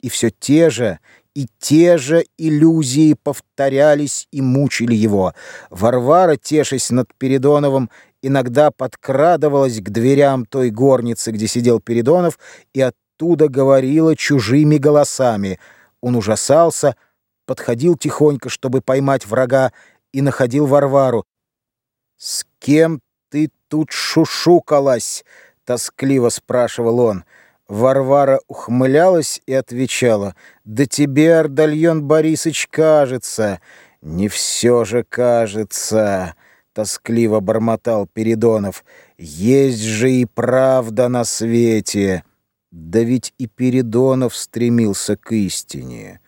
И все те же и те же иллюзии повторялись и мучили его. Варвара, тешась над Передоновым, иногда подкрадывалась к дверям той горницы, где сидел Передонов, и оттуда говорила чужими голосами. Он ужасался, подходил тихонько, чтобы поймать врага, и находил Варвару. «С кем ты тут шушукалась?» — тоскливо спрашивал он. Варвара ухмылялась и отвечала, «Да тебе, Ардальон Борисович, кажется». «Не все же кажется», — тоскливо бормотал Передонов. «Есть же и правда на свете». Да ведь и Передонов стремился к истине.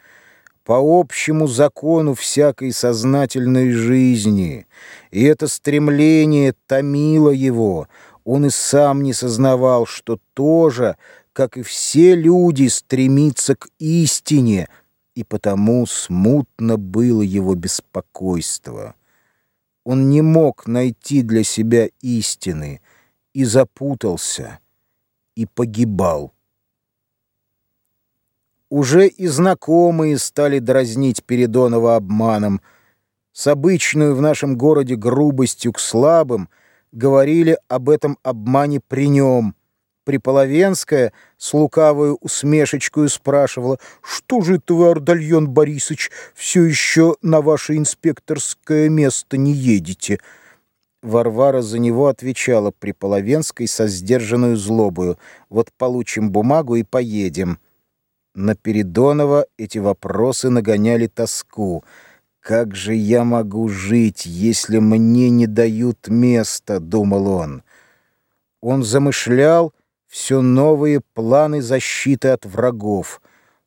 По общему закону всякой сознательной жизни. И это стремление томило его. Он и сам не сознавал, что тоже как и все люди, стремится к истине, и потому смутно было его беспокойство. Он не мог найти для себя истины и запутался, и погибал. Уже и знакомые стали дразнить Передонова обманом. С обычной в нашем городе грубостью к слабым говорили об этом обмане при нем — Приполовенская с лукавою усмешечкою спрашивала, «Что же это вы, Ардальон Борисович, все еще на ваше инспекторское место не едете?» Варвара за него отвечала Приполовенской со сдержанную злобою, «Вот получим бумагу и поедем». На Передонова эти вопросы нагоняли тоску. «Как же я могу жить, если мне не дают места?» — думал он. Он замышлял, все новые планы защиты от врагов,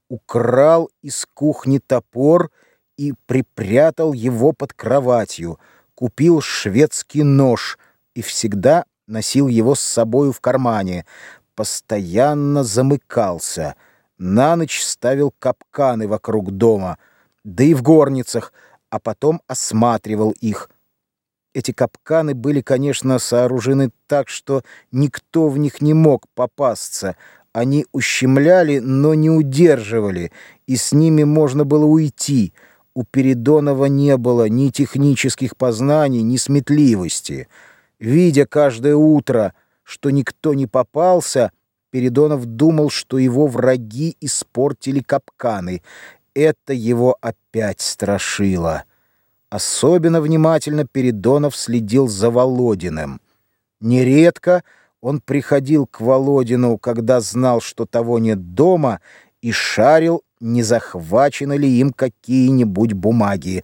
украл из кухни топор и припрятал его под кроватью, купил шведский нож и всегда носил его с собою в кармане, постоянно замыкался, на ночь ставил капканы вокруг дома, да и в горницах, а потом осматривал их — эти капканы были, конечно, сооружены так, что никто в них не мог попасться. Они ущемляли, но не удерживали, и с ними можно было уйти. У Передонова не было ни технических познаний, ни сметливости. Видя каждое утро, что никто не попался, Передонов думал, что его враги испортили капканы. Это его опять страшило. Особенно внимательно Передонов следил за Володиным. Нередко он приходил к Володину, когда знал, что того нет дома, и шарил, не захвачены ли им какие-нибудь бумаги.